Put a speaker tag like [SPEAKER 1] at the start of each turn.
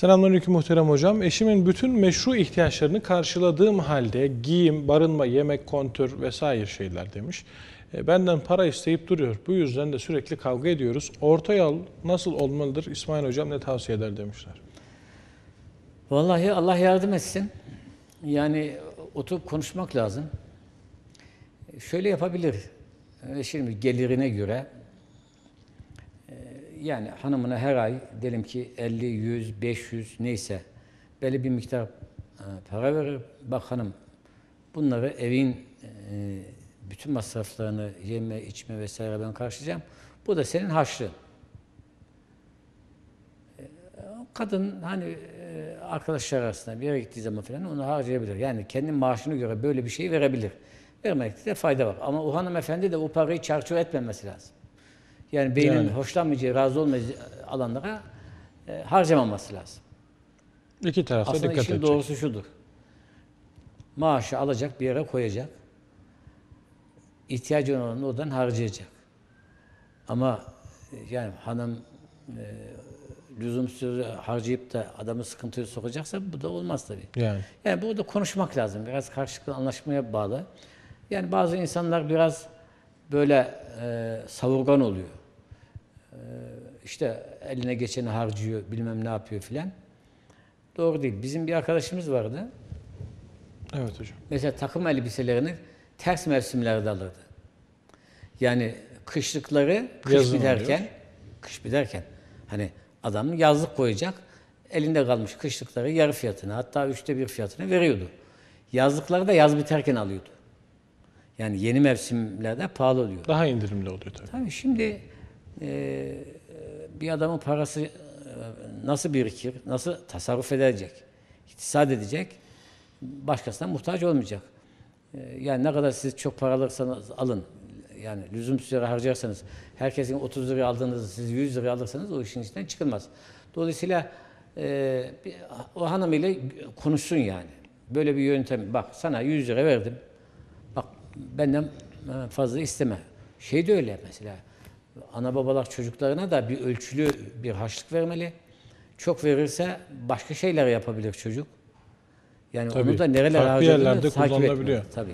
[SPEAKER 1] Selamünaleyküm muhterem hocam. Eşimin bütün meşru ihtiyaçlarını karşıladığım halde giyim, barınma, yemek, kontör vesaire şeyler demiş. E, Benden para isteyip duruyor. Bu yüzden de sürekli kavga ediyoruz. Orta yol nasıl olmalıdır? İsmail hocam ne tavsiye eder demişler.
[SPEAKER 2] Vallahi Allah yardım etsin. Yani oturup konuşmak lazım. Şöyle yapabilir. Şimdi gelirine göre yani hanımına her ay diyelim ki 50, 100, 500 neyse belli bir miktar e, para verir. Bak hanım bunları evin e, bütün masraflarını yeme, içme vesaire ben karşılayacağım. Bu da senin harçlığın. kadın hani e, arkadaşlar arasında bir yere gittiği zaman falan onu harcayabilir. Yani kendi maaşına göre böyle bir şey verebilir. Vermekte de fayda var. Ama o hanımefendi de o parayı çarçur etmemesi lazım. Yani beynin
[SPEAKER 1] Yani.
[SPEAKER 2] hoşlanmayacağı, razı olmayacağı alanlara e, harcamaması lazım.
[SPEAKER 1] İki tarafta
[SPEAKER 2] Aslında
[SPEAKER 1] dikkat
[SPEAKER 2] işin
[SPEAKER 1] edecek.
[SPEAKER 2] doğrusu şudur. Maaşı alacak, bir yere koyacak. İhtiyacı olanı oradan harcayacak. Ama e, yani hanım e, lüzumsuz harcayıp da adamı sıkıntıya sokacaksa bu da olmaz tabii.
[SPEAKER 1] Yani.
[SPEAKER 2] Yani burada konuşmak lazım. Biraz karşılıklı anlaşmaya bağlı. Yani bazı insanlar biraz böyle e, savurgan oluyor. E, işte eline geçeni harcıyor, bilmem ne yapıyor filan. Doğru değil. Bizim bir arkadaşımız vardı.
[SPEAKER 1] Evet hocam.
[SPEAKER 2] Mesela takım elbiselerini ters mevsimlerde alırdı. Yani kışlıkları kış
[SPEAKER 1] Yazın
[SPEAKER 2] biterken,
[SPEAKER 1] oluyor.
[SPEAKER 2] kış biterken hani adam yazlık koyacak, elinde kalmış kışlıkları yarı fiyatına hatta üçte bir fiyatına veriyordu. Yazlıkları da yaz biterken alıyordu. Yani yeni mevsimlerde pahalı oluyor.
[SPEAKER 1] Daha indirimli oluyor tabii.
[SPEAKER 2] Tabii şimdi e, bir adamın parası e, nasıl birikir, nasıl tasarruf edecek, iktisat edecek, başkasına muhtaç olmayacak. E, yani ne kadar siz çok para alırsanız alın, yani lüzumsuz yere harcarsanız, herkesin 30 liraya aldığınızı siz 100 liraya alırsanız o işin içinden çıkılmaz. Dolayısıyla e, o hanım ile konuşsun yani. Böyle bir yöntem, bak sana 100 lira verdim, Bak benden e, fazla isteme. Şey de öyle mesela. Ana babalar çocuklarına da bir ölçülü bir harçlık vermeli. Çok verirse başka şeyler yapabilir çocuk. Yani
[SPEAKER 1] Tabii.
[SPEAKER 2] onu da nereler harcadığını takip
[SPEAKER 1] kullanılabiliyor.
[SPEAKER 2] Tabii.